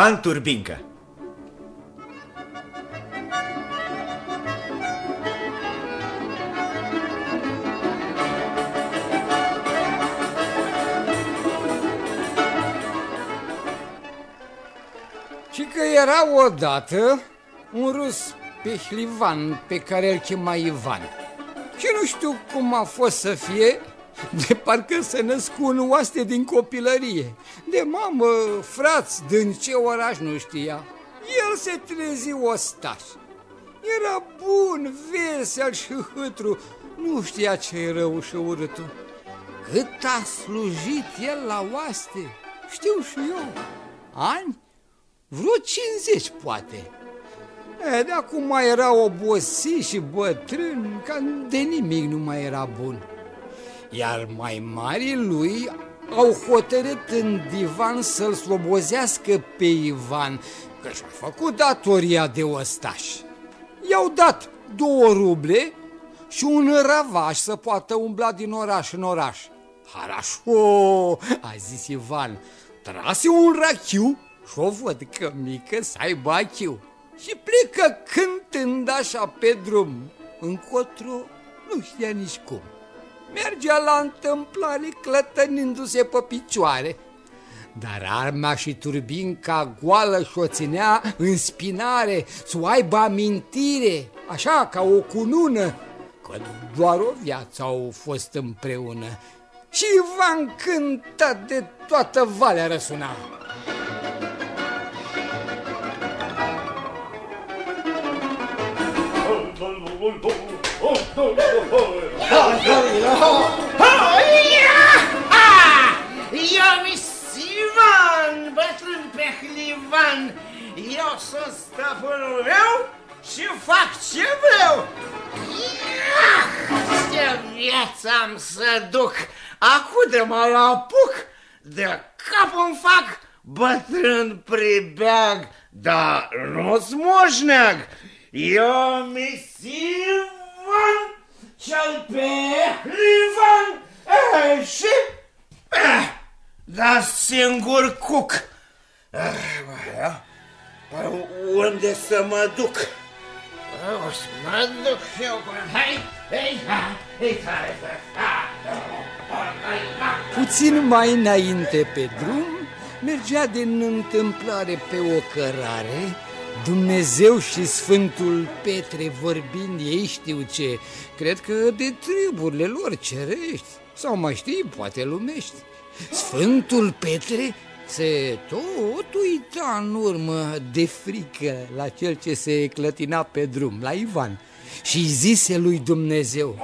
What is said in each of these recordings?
Ivan Turbincă. Și că era odată un rus pehlivan pe care îl chema Ivan. Și nu știu cum a fost să fie, de parcă să născ un oaste din copilărie. De mamă, frați, din ce oraș nu știa. El se trezi ostaș. Era bun, vesel și hâtru, nu știa ce e rău și urâtul. Cât a slujit el la oaste, știu și eu. Ani? Vreo 50 poate. E, de acum mai era obosit și bătrân, ca de nimic nu mai era bun. Iar mai mari lui au hotărât în divan să-l slobozească pe Ivan, că și-a făcut datoria de ostaș. I-au dat două ruble și un răvaș să poată umbla din oraș în oraș. Harașo, a zis Ivan, trase un rachiu și o văd că mică să aibă achiu. Și plecă cântând așa pe drum, încotro nu știa nici cum. Mergea la întâmplare clătănindu-se pe picioare. Dar arma și turbinca goală și-o ținea în spinare, să o aibă amintire, așa ca o cunună, că doar o viață au fost împreună. Și Ivan cânta de toată valea răsuna. Eu mi Sivan, bătrân pe hlivan, eu sunt stăpânul meu și fac ce vreau. Ce viață am să duc, acu de mă apuc, de cap îmi fac bătrân pribeag, dar nu-ți moșneag. Eu mi Ivan, cel pe Ivan, eh, și eh, da singur cuc. Eh, păi unde să mă duc? O să mă duc și eu cu... Hai, hai, hai, hai, hai, hai, Puțin mai înainte pe drum, mergea din întâmplare pe o cărare, Dumnezeu și Sfântul Petre vorbind, ei știu ce, cred că de treburile lor cerești, sau mai știi, poate lumești. Sfântul Petre se tot uita în urmă de frică la cel ce se clătina pe drum, la Ivan, și zise lui Dumnezeu,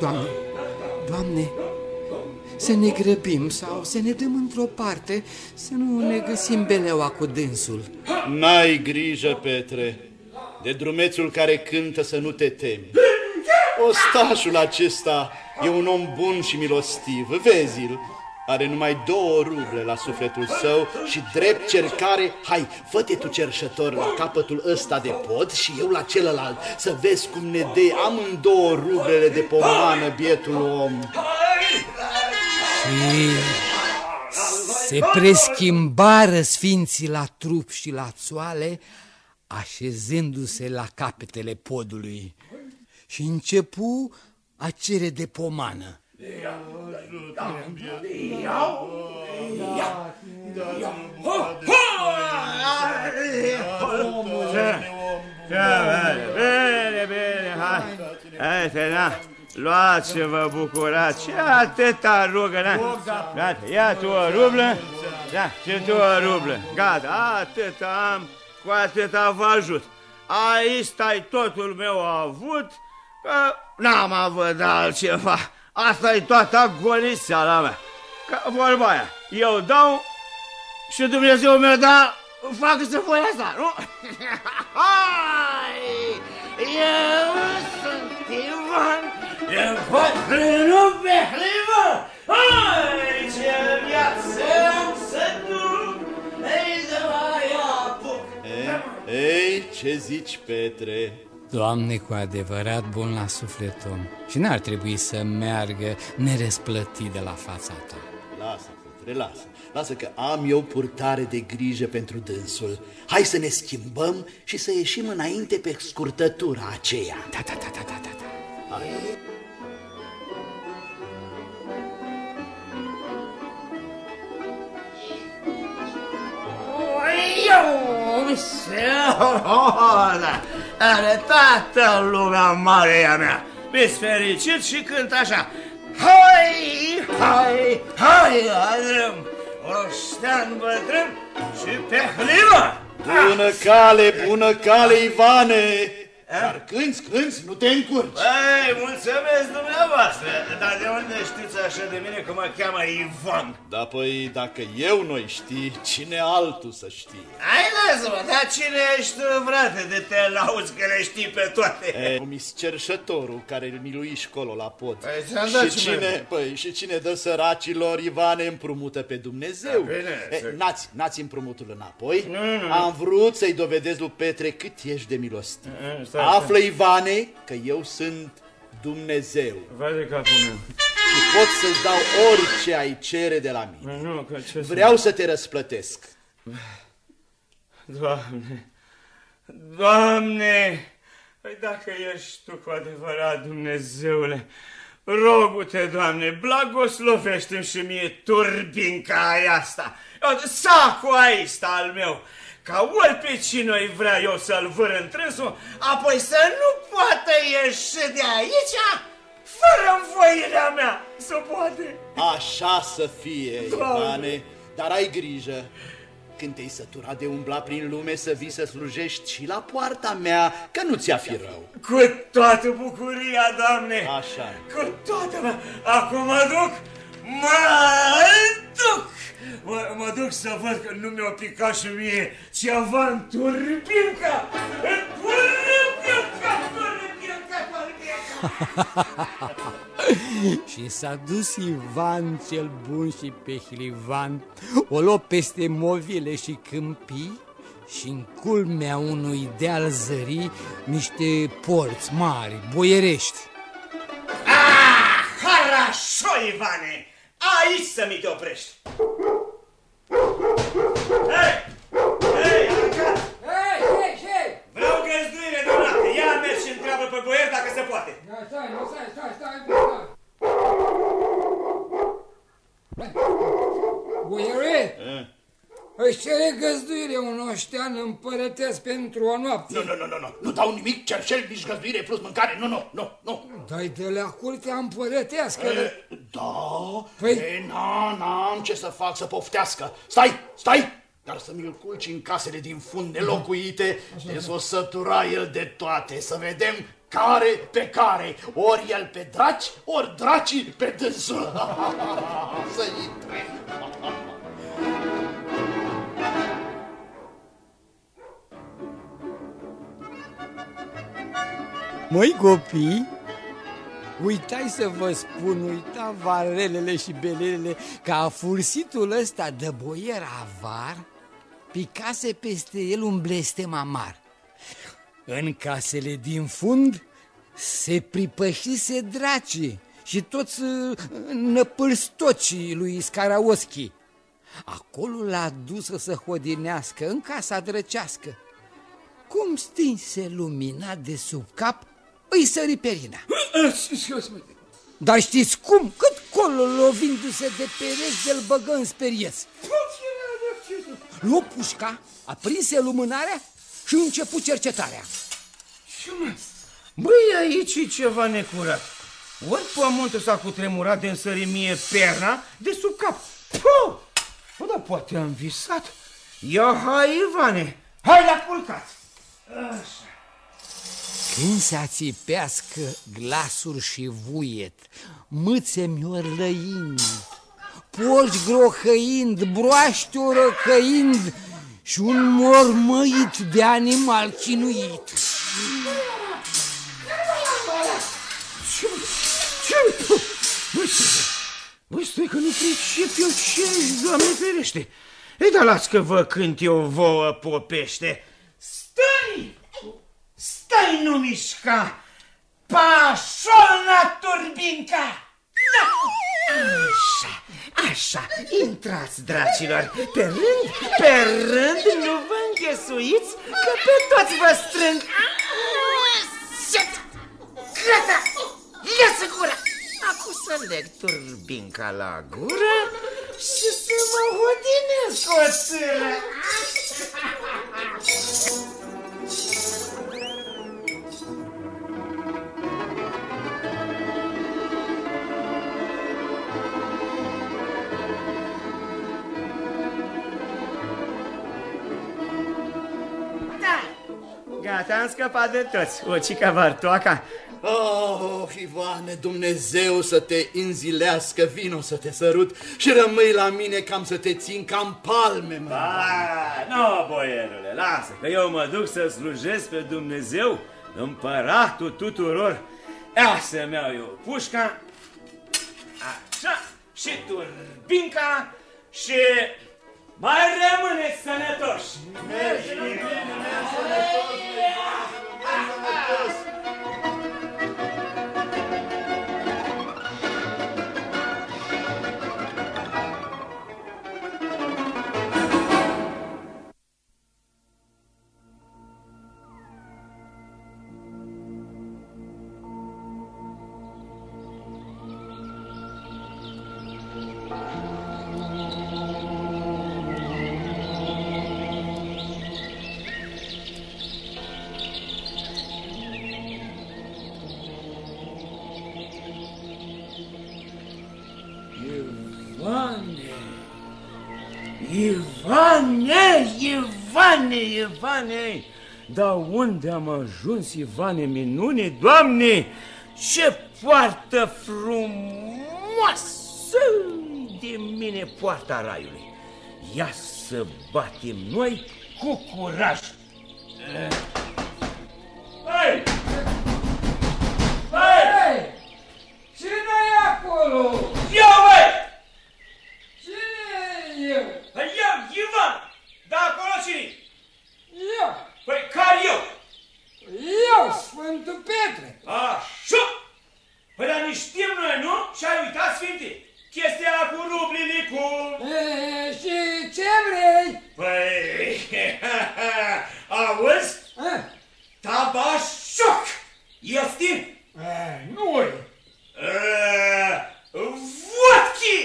Doamne, Doamne, să ne grăbim sau să ne dăm într-o parte, să nu ne găsim beleaua cu dânsul. N-ai grijă, Petre, de drumețul care cântă să nu te temi. Ostașul acesta e un om bun și milostiv, vezi-l. Are numai două ruble la sufletul său și drept cercare, hai, fă-te tu cerșător la capătul ăsta de pod și eu la celălalt, să vezi cum ne dei amândouă rublele de pomană bietul om. Și se preschimbară sfinții la trup și la țoale, așezându-se la capetele podului și începu a cere de pomană. Bine, bine, hai. Hai, na. Luați-vă bucurați și atâta rugă, na. Gata, ia tu o rublă, da, și tu o rublă. Gata, atâta am, cu atâta vă ajut. Aici stai totul meu avut, că n-am avut altceva. Asta e toată goliseala mea. Ca vorba aia, eu dau și Dumnezeu mi-a dat, fac să voi asta, nu? Hai! Eu sunt Ivan, eu bătrânul pe hlivă! Hai, ce viață am să duc, ei de mai apuc! Ei, ce zici, Petre? Doamne, cu adevărat bun la suflet om și n-ar trebui să meargă nerespλătit de la fața ta. Lasă, Petre, lasă. Lasă că am eu purtare de grijă pentru dânsul. Hai să ne schimbăm și să ieșim înainte pe scurtătura aceea. Da, da, da, da, da, da. Da. Hai. Are toată lumea mare a mea. Mi-s fericit și cânt așa. Hai, hai, hai, adrâm, roștean bătrân și pe hlivă. Bună cale, bună cale, Ivane! Dar cânți, cânți, nu te încurci. Ei, mulțumesc dumneavoastră, dar de unde știți așa de mine că mă cheamă Ivan? Da, păi, dacă eu nu știi, cine altul să știe? Hai, lasă-mă, dar cine ești tu, frate, de te lauzi că le știi pe toate? E, mis cerșătorul care miluiși colo la pod. Păi, ți-am dat și și cine, mie. păi, și cine dă săracilor, Ivane, împrumută pe Dumnezeu. Da, bine, e, să- n-ați, n-ați împrumutul înapoi? Nu, nu, nu. Am vrut să-i dovedesc lui Petre cât ești de milostiv. Mm, stai, Află, Ivane, că eu sunt Dumnezeu Vai de capul meu. și pot să-ți dau orice ai cere de la mine. Nu, că ce Vreau să te răsplătesc. Doamne, Doamne, păi dacă ești Tu cu adevărat Dumnezeule, rogu-te, Doamne, blagoslovește-mi și mie turbinca aia asta, sacul aista al meu, ca ori pe cine îi vrea eu să-l vâr întrânsul, apoi să nu poată ieși de aici fără învoirea mea, să poate. Așa să fie, Doamne! Ivane, dar ai grijă. Când te-ai săturat de umbla prin lume să vii să slujești și la poarta mea, că nu ți-a fi rău. Cu toată bucuria, Doamne! Așa. Cu toată mea. Acum mă duc, mă duc. Mă, mă duc să văd că nu mi-a picat și mie ceva în turbinca. În turbinca, turbinca, turbinca. Și s-a dus Ivan cel bun și pehlivan, o luă peste movile și câmpii și în culmea unui deal zări niște porți mari, boierești. Ah, harașo, Ivane! Aici să mi te oprești. Hei! Hei, aruncat! Hei, hei, hei! Vreau găzduire de noapte. Ia mergi și întreabă pe boier dacă se poate. Stai, stai, nu, stai, stai, stai, stai. Boiere, își cere găzduire un oștean împărătesc pentru o noapte. Nu, nu, nu, nu, nu, nu dau nimic, cerșel, nici găzduire plus mâncare, nu, nu, nu, nu. Dai de la curtea împărătească. E, da, Păi- e, na, n-am ce să fac să poftească. Stai, stai! Dar să mi-l culci în casele din fund nelocuite, de o sătura el de toate, să vedem care pe care, ori el pe draci, ori dracii pe dânsul. să intre. Măi copii, uitai să vă spun, uita varelele și belelele, ca fursitul ăsta de boier avar picase peste el un blestem amar. În casele din fund se pripășise draci și toți uh, năpâlstocii lui Scaraoschi. Acolo l-a dus să se hodinească în casa drăcească. Cum stinse lumina de sub cap, îi sări perina. Dar știți cum? Cât colo lovindu-se de pereți de-l băgă în speriez. Luă pușca, aprinse lumânarea și începu cercetarea. Ce mă? Băi, aici e ceva necurat. Ori pământul s-a cutremurat de însări mie perna de sub cap. Puh! Bă, dar poate am visat. Ia, hai, Ivane, hai la culcat. Așa. Când se ațipească glasuri și vuiet, mâțe miorlăind, porci grohăind, broaște orăcăind și un mormăit de animal chinuit. Ce? Ce? Băi, stai, băi, stai că nu pricep eu ce ești, Doamne ferește. Ei, dar las că vă cânt eu vouă popește. Stai! Stai, nu mișca! Pașolna turbinca! Așa, așa, intrați, dracilor, pe rând, pe rând, nu vă înghesuiți, că pe toți vă strâng. Gata, lasă gura! Acum să leg turbinca la gură și să mă hodinesc o țără. Gata, am scăpat de toți. O cica Vartoaca. Oh, Ivane, Dumnezeu să te înzilească, vino să te sărut și rămâi la mine cam să te țin cam palme, mă. Ah, nu, boierule, lasă, că eu mă duc să slujesc pe Dumnezeu, împăratul tuturor. Ia să-mi iau eu pușca, așa, și turbinca și mai rămâne sănătoși! Mergi, mergi, mergi sănătoși! Mergi sănătoși! Dar unde am ajuns, Ivane, minune, Doamne, ce poartă frumoasă de mine poarta raiului. Ia să batem noi cu curaj. Hei! Hei! Cine e acolo? Eu, băi! Cine e eu? Eu, Ivan! Da, acolo cine Eu. Păi, care eu? Eu, Sfântul Petre. Așa! Păi, dar nici știm noi, nu? Și ai uitat, Sfinte? Chestia cu rublile cu... E, și ce vrei? Păi, auzi? A? Tabașoc! Este? E, nu-i. Uh, vodki!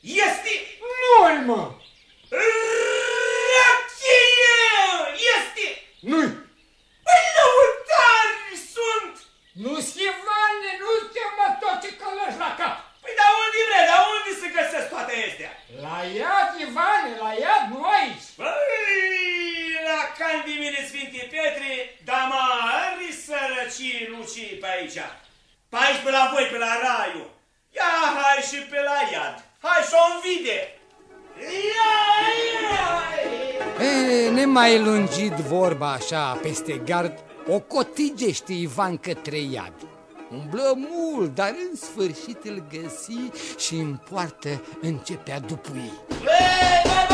Este? Nu-i, mă. Rachie! Este? Nu-i. Păi, lăutari sunt! Nu schivane, nu te mă tot ce călăși la cap. Păi, dar unde vrea? Dar unde se găsesc toate astea? La iad, Ivane, la iad, nu aici. Păi, la Candimine Sfinte Petre, dar mari sărăcii lucii pe aici. Pe aici, pe la voi, pe la Raiu. Ia, hai și pe la iad. Hai și o învide. Ia, ia! E, nemai lungit vorba așa peste gard, o cotigește Ivan către iad. Umblă mult, dar în sfârșit îl găsi și în poartă începea dupui. Băi,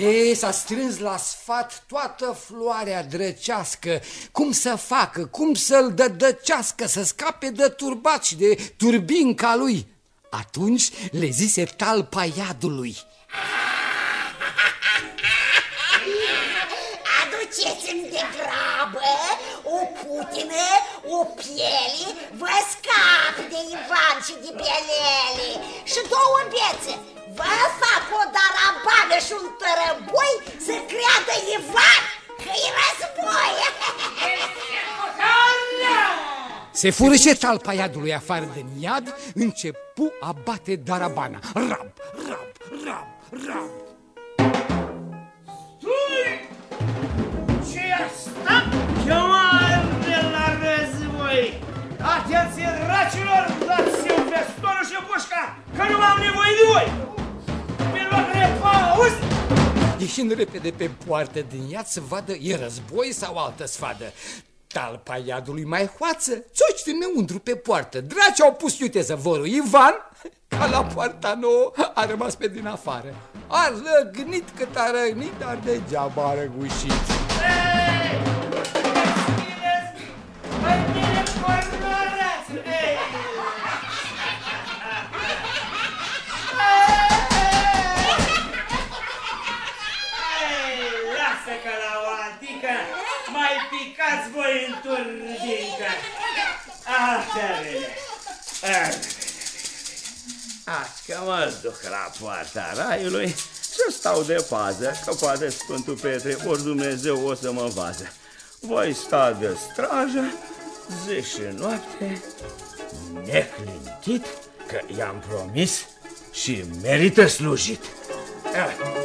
Ei, s-a strâns la sfat toată floarea drăcească, cum să facă, cum să-l dădăcească, să scape de turbat și de turbinca lui. Atunci le zise talpa iadului. Aduceți-mi de grabă o putină, o piele, vă scap de Ivan și de Belele și două bețe. Vă fac o darabană și un tărăboi să creadă Ivan că e război. Se furășe talpa iadului afară din iad, începu a bate darabana. Rab, rab, rab, rab. Stai! ce asta? Chemare la război! Atenție, racilor, dați-mi vestonul și pușca, că nu am nevoie de voi! Mi luat repaus! Ieșind repede pe poartă din iad să vadă e război sau altă sfadă. Talpa iadului mai hoață, țoci dinăuntru pe poartă. Draci au pus iute zăvorul Ivan, ca la poarta nouă, a rămas pe din afară. A răgnit cât a răgnit, dar degeaba a răgușit. Voi în turbincă. Așa vede. Azi că mă duc la poarta raiului să stau de pază, că poate Sfântul Petre ori Dumnezeu o să mă vază. Voi sta de strajă zi și noapte, neclintit, că i-am promis și merită slujit. Ah.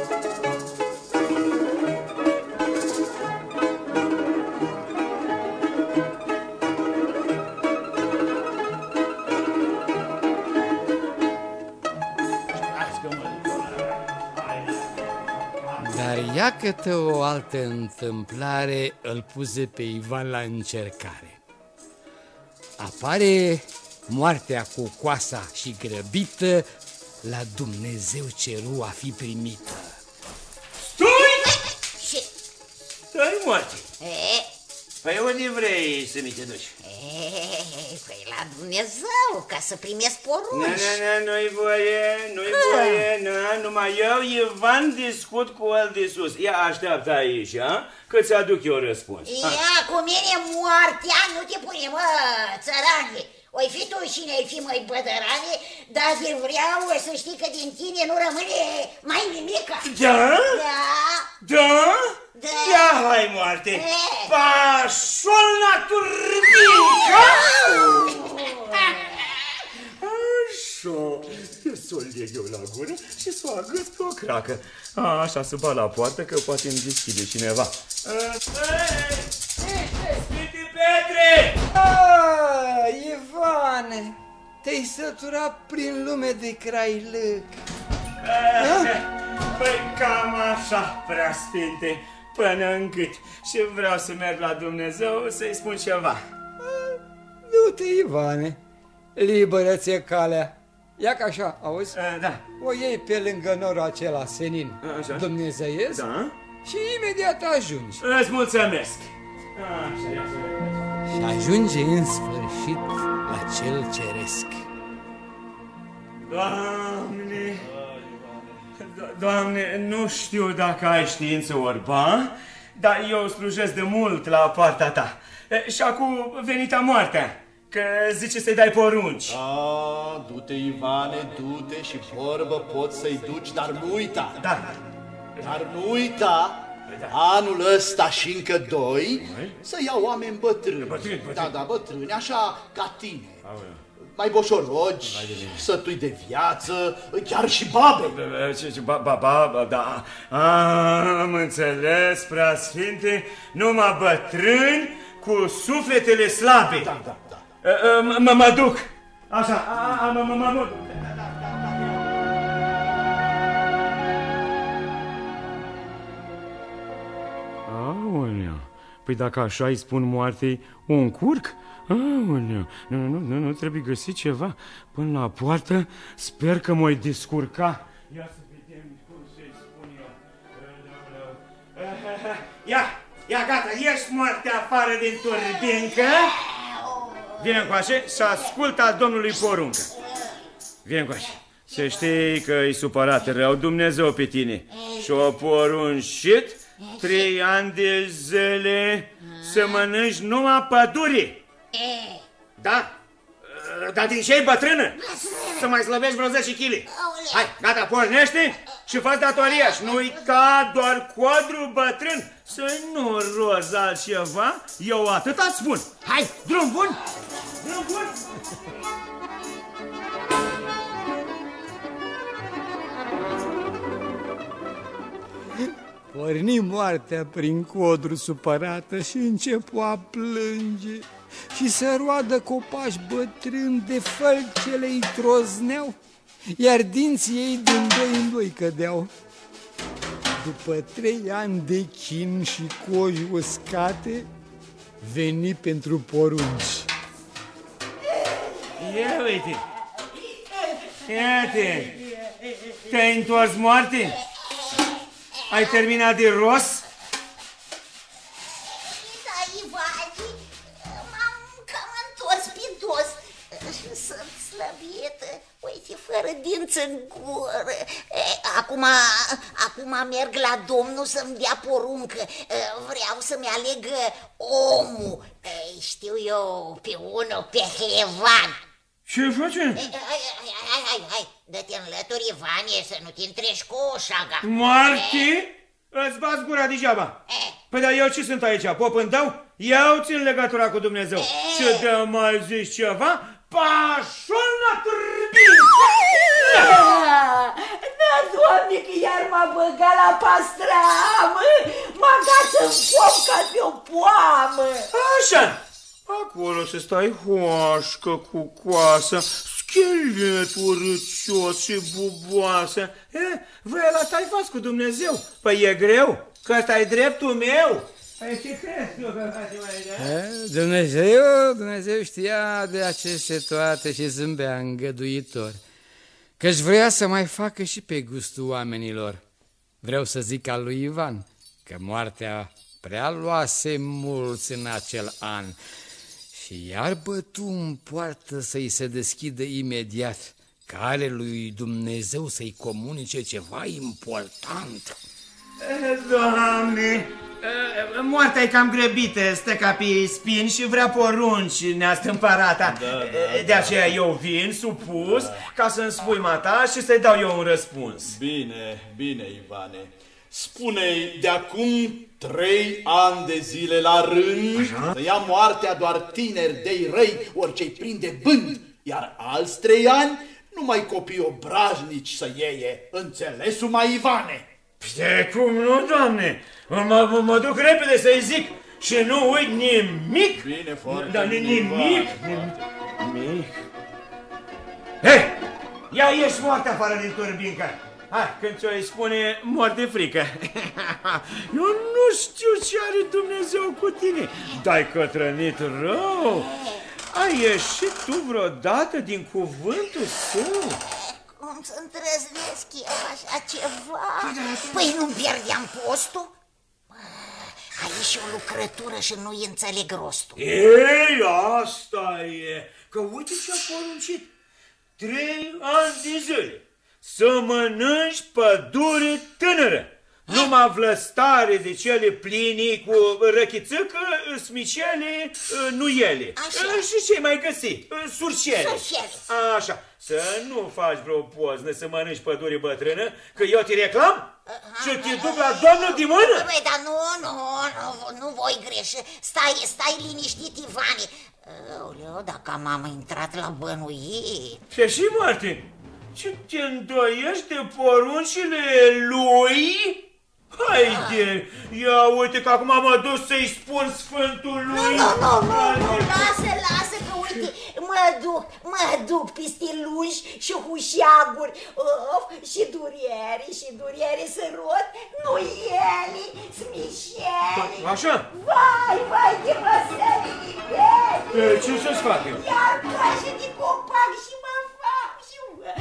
Dar iată o altă întâmplare îl puse pe Ivan la încercare. Apare moartea cu coasa și grăbită la Dumnezeu ceru a fi primită. Stai! Și, Stai, moarte! e, Păi unde vrei să mi te duci? e, păi la Dumnezeu, ca să primesc Nu, porunci. nu, nu, nu-i voie, nu-i voie, nu, numai eu, Ivan, discut cu el de sus. Ia așteaptă aici, a? Că ți-aduc eu răspuns. Ha. Ia, cu mine moartea nu te pune, mă, țărane. Oi fi tu și ne fi mai bădărane, dar de vreau să știi că din tine nu rămâne mai nimica. Da? Da, Da? Da. Ia hai, moarte! E. Pașol la turbică! Așa, să o leg eu la gură și să o agăț pe o cracă. A, așa să bat la poartă că poate îmi deschide cineva. Sfinte Petre! Ah, Ivane, te-ai săturat prin lume de crailăc. Păi cam așa, prea sfinte, până în gât. Și vreau să merg la Dumnezeu să-i spun ceva. Du-te, Ivane, liberă-ți calea. Ia ca așa, auzi? Uh, da. O iei pe lângă norul acela senin, Așa. dumnezeiesc, Da? și imediat ajungi. Îți mulțumesc. Așa, ia să vedem. Și ajunge în sfârșit la cel ceresc. Doamne, Do- Doamne, nu știu dacă ai știință orba, dar eu slujesc de mult la partea ta. E, Și acum venita moartea, că zice să-i dai porunci. A, du-te, Ivane, du-te și vorbă poți să-i duci, dar nu uita. Da, Dar nu uita, anul ăsta și încă doi, să iau oameni bătrâni. Bătrâni, bătrâni. Da, da, bătrâni, așa ca tine. Mai boșorogi, sătui de viață, chiar și babe. Ce, ce, ba, ba, ba, da, A, am înțeles, prea sfinte, numai bătrâni cu sufletele slabe. Da, da, da. Uh, uh, Mă, mă duc. Așa, a, a, mă, mă, mă, mă. Aoleu, păi dacă așa îi spun moartei, o încurc? Aoleu, nu, nu, nu, nu trebuie găsit ceva până la poartă, sper că mă-i descurca. Ia să vedem cum să-i spun eu. Ia, ia gata, ieși moarte afară din turbincă. Vine încoace și ascultă domnului poruncă. Vine încoace. Să știi că e supărat rău Dumnezeu pe tine. Și o poruncit trei ani de zile să mănânci numai pădure. Da? Dar din ce bătrână? Să mai slăbești vreo 10 kg. Hai, gata, pornește și fă datoria și nu uita doar codru bătrân să nu rozi altceva. Eu atât îți spun. Hai, drum bun! Drum bun! Porni moartea prin codru supărată și începu a plânge și să roadă copaci bătrâni de fălcele îi trozneau, iar dinții ei din doi în doi cădeau. După trei ani de chin și coji uscate, veni pentru porunci. Ia uite! Iată! Te-ai întors moarte? Ai terminat de ros? Slăbită, uite, fără dinți în gură. E, Acum, acum merg la domnul să-mi dea poruncă. E, Vreau să-mi aleg omul. E, Știu eu pe unul, pe Hlevan. Ce face? Hai, hai, hai, hai, hai, hai, dă-te în lături, Ivanie, să nu te întrești cu o șaga. Moarte? Îți bați gura degeaba. Păi dar eu ce sunt aici? Pop în dau? Eu țin legătura cu Dumnezeu. Și de mai zici ceva? Pașul la turbină! Da, doamne, că iar m-a băgat la pastramă, m-a dat în foc ca de o poamă. Așa. Acolo să stai hoașcă cu coasă, schelet urâcios și buboasă. E, voi la tai faci cu Dumnezeu. Păi e greu, că ăsta e dreptul meu. Păi ce crezi tu că faci mai da? E, Dumnezeu, Dumnezeu știa de aceste toate și zâmbea îngăduitor, căci vrea să mai facă și pe gustul oamenilor. Vreau să zic al lui Ivan, că moartea prea luase mulți în acel an și iar bătu în poartă să-i se deschidă imediat, care lui Dumnezeu să-i comunice ceva important. Doamne, moartea e cam grăbită, stă ca pe spin și vrea porunci neastâmpărata. Da, De aceea eu vin supus ca să-mi spui mata și să-i dau eu un răspuns. Bine, bine, Ivane. Spune-i de acum trei ani de zile la rând să ia moartea doar tineri de răi, orice-i prinde bând, iar alți trei ani numai copii obrajnici să ieie. Înțelesul mai Ivane? De cum nu, doamne? Mă, mă, mă duc repede să-i zic și nu uit nimic. Bine, foarte Dar bine, nimic. Ivane. Nimic. Hei, ia ieși moartea afară din turbincă. Hai, când ți-o îi spune, mor de frică. Eu nu știu ce are Dumnezeu cu tine. Dai cătrănit rău. Ai ieșit tu vreodată din cuvântul său? Cum să îndrăznesc eu așa ceva? Păi nu-mi pierdeam postul? Bă, Aici și o lucrătură și nu-i înțeleg rostul. Ei, asta e, că uite ce-a poruncit. Trei ani de zile să mănânci pădure tânără. Numai vlăstare de cele pline cu răchițâcă, smicele, nuiele. Așa. Și ce mai găsi? Surcele. Surcele. Așa. Să nu faci vreo poznă să mănânci pădure bătrână, că eu te reclam și te duc la doamnă de mână? Băi, dar nu, nu, nu, nu voi greși. Stai, stai liniștit, Ivane. Aoleu, dacă am intrat la bănuit. Și și, Martin, ce te îndoiești de poruncile lui? Haide, ia uite că acum mă duc să-i spun Sfântului. Nu, nu, nu, nu, lasă, lasă că uite, mă duc, mă duc peste lungi și hușeaguri of, și duriere, și duriere să rot, nu ele, smișeli. Așa? Vai, vai, de mă sări, E, Ce să-ți fac eu? Iar place de copac și mă fac și mă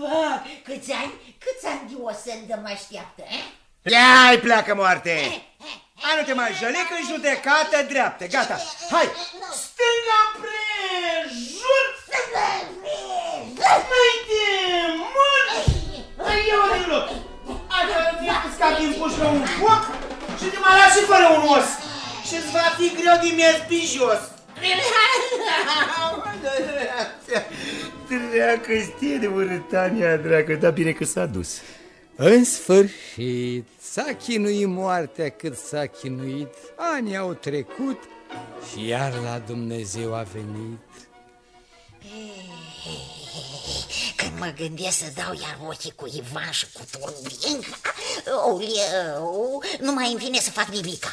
fac. Câți ani, câți ani de o să mă așteaptă, eh? Ia-i pleacă moarte! Hai, nu te mai jăli că judecată dreaptă, gata. Hai! Stânga prejur! Mai de mult! Hai, eu din loc! Așa, îți scap din pușcă un foc și te mai lași fără un os. Și-ți va fi greu din miez pe jos. Dracu, stie de urâtania, dracu, dar bine că s-a dus. În sfârșit, s-a chinuit moartea cât s-a chinuit, anii au trecut și iar la Dumnezeu a venit. Când mă gândesc să dau iar ochii cu Ivan și cu Turbinca, oleu, nu mai îmi vine să fac nimica.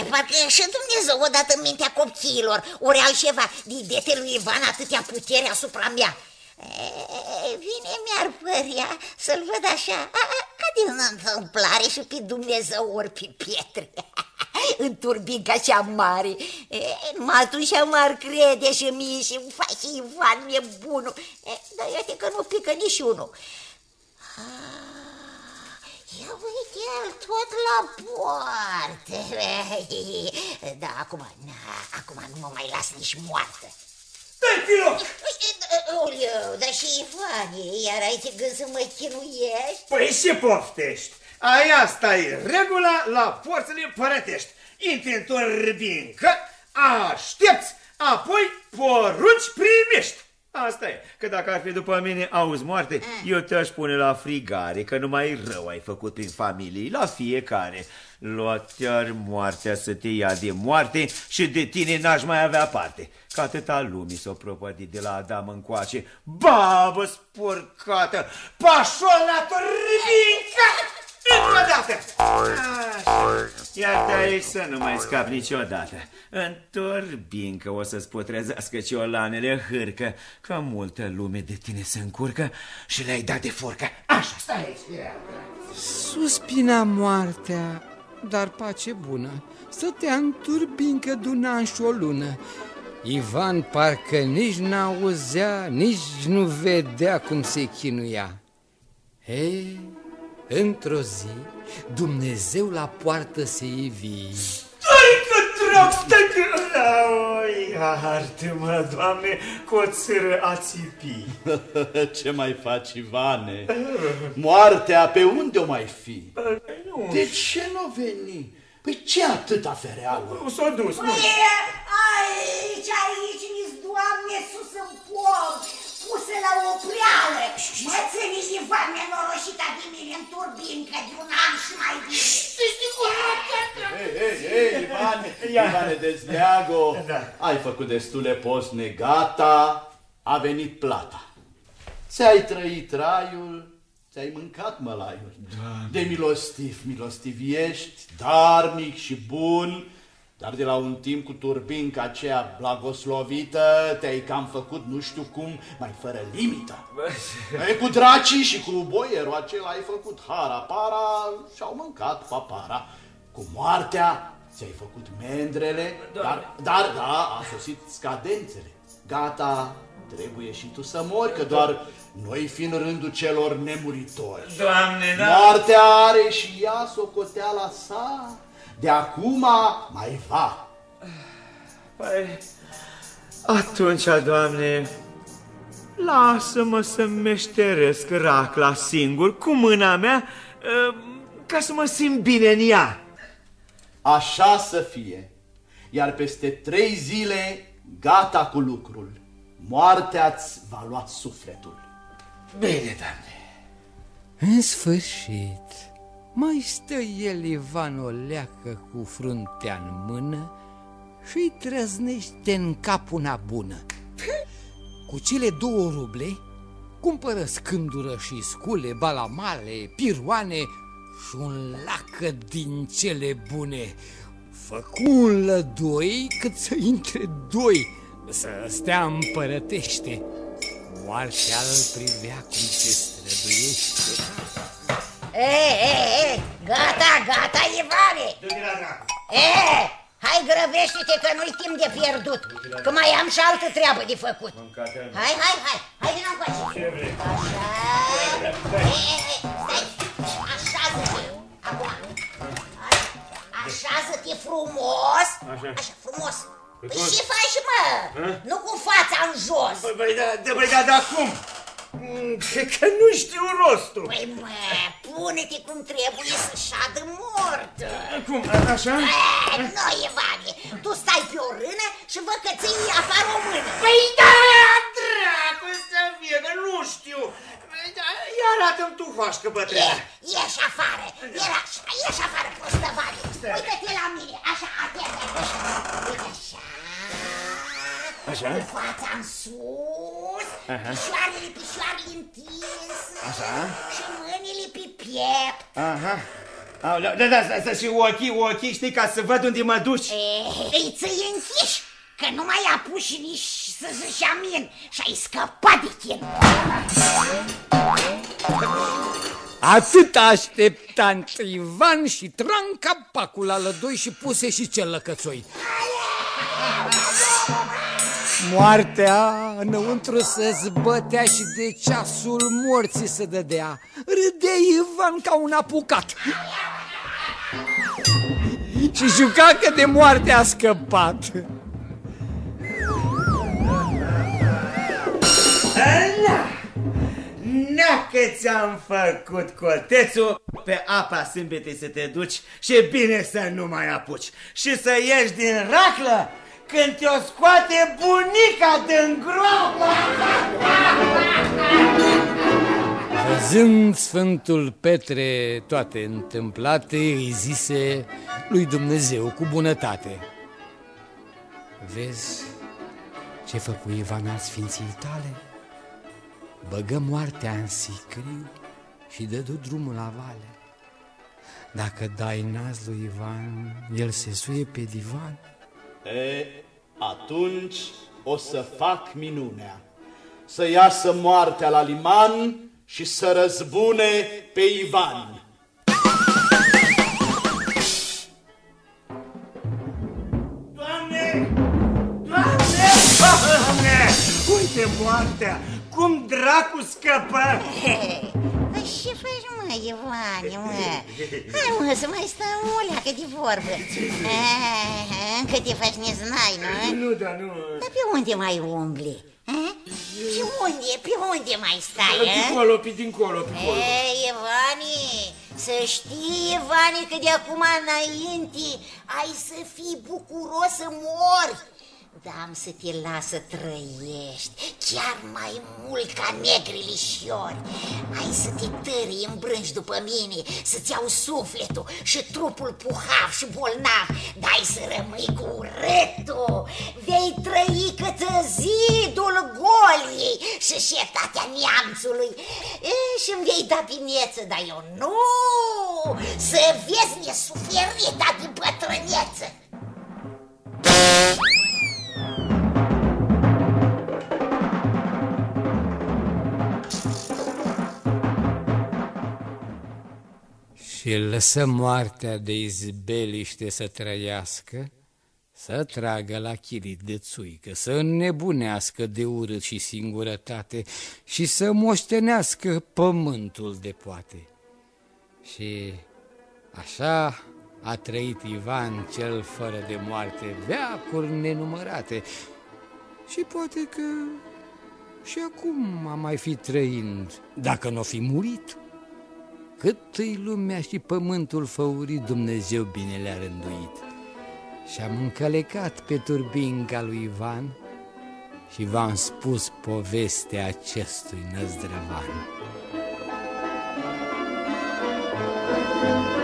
E, parcă și Dumnezeu odată în mintea copchilor, ori altceva, didete lui Ivan atâtea putere asupra mea. E, vine mi-ar părea să-l văd așa, a, a, ca din întâmplare și pe Dumnezeu ori pe pietre. în turbinca cea mare. E, numai atunci m-ar crede și mie și fai și Ivan e bunul. E, dar iată că nu pică niciunul. Ia uite el tot la poartă. Da, acum, na, acum nu mă mai las nici moartă. Stai-te loc! Oleu, dar și Ivane, iar ai de gând să mă chinuiești? Păi și poftești. Ai asta e regula la forțele părătești. Intri în torbincă, aștepți, apoi porunci primești. Asta e, că dacă ar fi după mine, auzi moarte, eu te-aș pune la frigare, că numai rău ai făcut prin familie, la fiecare. Lua chiar moartea să te ia de moarte și de tine n-aș mai avea parte. Că atâta lumii s-o propădit de la Adam încoace. Babă spurcată, pașol la torbincă! Încă o dată! Așa. Iar de aici să nu mai scap niciodată. În torbincă o să-ți putrezească ciolanele hârcă, că multă lume de tine se încurcă și le-ai dat de furcă. Așa, stai aici. Suspina moartea, dar pace bună, stătea în turbincă de un an și o lună. Ivan parcă nici n-auzea, nici nu vedea cum se chinuia. Ei, într-o zi, Dumnezeu la poartă se ivi. Stai că drag, stai că... Oi, iartă-mă, Doamne, cu o țără a țipi. Ce mai faci, Ivane? Moartea pe unde o mai fi? De ce nu veni? Păi ce atâta fereală? Nu s-a dus, nu. Aici, aici, nici doamne, sus în pom, puse la o preală. Mă ține Ivan nenorocita de mine în turbincă de un an și mai bine. Ei, ei, ei, Ivane, Ivane Dezleago, ai făcut destule posne, gata, a venit plata. Ți-ai trăit raiul, ți-ai mâncat mălaiul. De milostiv, milostiv ești, darnic și bun, dar de la un timp cu turbinca aceea blagoslovită, te-ai cam făcut nu știu cum, mai fără limită. E, cu dracii și cu boierul acela ai făcut hara-para și-au mâncat papara. Cu moartea ți-ai făcut mendrele, dar, dar, da, a sosit scadențele. Gata, trebuie și tu să mori, că doar noi fi în rândul celor nemuritori. Doamne, da. Moartea are și ea socoteala sa. De acum mai va. Păi, atunci, Doamne, lasă-mă să meșteresc racla singur cu mâna mea ă, ca să mă simt bine în ea. Așa să fie. Iar peste trei zile, gata cu lucrul. Moartea-ți va lua sufletul. Bine, Doamne. În sfârșit, mai stă el Ivan o leacă cu fruntea în mână și-i trăznește în cap una bună. Cu cele două ruble cumpără scândură și scule, balamale, piroane și un lacă din cele bune. Făcu un lădoi cât să intre doi, să stea împărătește. Moartea îl privea cum se străduiește. E, e, e, gata, gata, Ivane! E, hai grăbește-te că nu-i timp de pierdut, că mai am și altă treabă de făcut. Hai, hai, hai, hai din încoace. Așa, e, e, e, stai, așează-te, acum. Așează-te frumos, așa, frumos. Păi ce faci, mă? Nu cu fața în jos. Băi, băi, da, da, băi, da, da, cum? Mm, Că nu știu rostul. Păi, mă, pune-te cum trebuie să șadă mort. Cum, a- așa? E, nu, Ivane, tu stai pe o rână și vă că ții afară o mână. Păi da, dracu să fie, că nu știu. Păi da, Ia arată-mi tu, vașcă E, bătrână. ieși afară, era așa, ieși afară, prostă Vane. Uită-te la mine, așa, atent, așa. Uite așa. Așa? Cu fața în sus, Aha. picioarele, picioarele întinse. Așa. Și mâinile pe piept. Aha. Aoleu, da, da, da, și ochii, ochii, știi, ca să văd unde mă duci. E, îi ții închiși, că nu mai apuci nici să zici amin și ai scăpat de chin. Atât aștepta Ivan și tran capacul la lădoi și puse și cel lăcățoi. Moartea înăuntru se zbătea și de ceasul morții se dădea. Râdea Ivan ca un apucat. Și juca că de moarte a scăpat. Na, na că ți-am făcut cotețul, pe apa sâmbetei să te duci și bine să nu mai apuci. Și să ieși din raclă când te-o scoate bunica din groapă. Văzând Sfântul Petre toate întâmplate, îi zise lui Dumnezeu cu bunătate. Vezi ce făcu Ivan al Sfinției tale? Băgă moartea în sicriu și dădu drumul la vale. Dacă dai naz lui Ivan, el se suie pe divan. E, atunci o să fac minunea. Să iasă moartea la liman și să răzbune pe Ivan. Doamne! Doamne! Doamne! Uite moartea! Cum dracu scăpă! Păi ce faci, mă, Ivane, mă? Hai, mă, să mai stăm o leacă de vorbă. Ah, Încă te faci neznai, nu? Nu, dar nu... Dar pe unde mai umbli? Ah? Pe unde, pe unde mai stai, Pe ah? dincolo, pe dincolo, pe dincolo. Ei, Ivani, să știi, Ivani, că de acum înainte ai să fii bucuros să mori. Dar am să te las să trăiești chiar mai mult ca negrilișori. Ai să te tări în brânci după mine, să-ți iau sufletul și trupul puhav și bolnav, dar ai să rămâi cu urâtul. Vei trăi cât zidul goliei și șetatea neamțului e, și îmi vei da bineță, dar eu nu, să vezi nesuferita din bătrâneță. Și îl lăsă moartea de izbeliște să trăiască, să tragă la chirit de țuică, să înnebunească de urât și singurătate și să moștenească pământul de poate. Și așa a trăit Ivan cel fără de moarte, veacuri nenumărate și poate că și acum a mai fi trăind, dacă nu o fi murit. Cât îi lumea și pământul făurit, Dumnezeu bine le-a rânduit. Și am încălecat pe turbinca lui Ivan și v-am spus povestea acestui năzdrăvan. Thank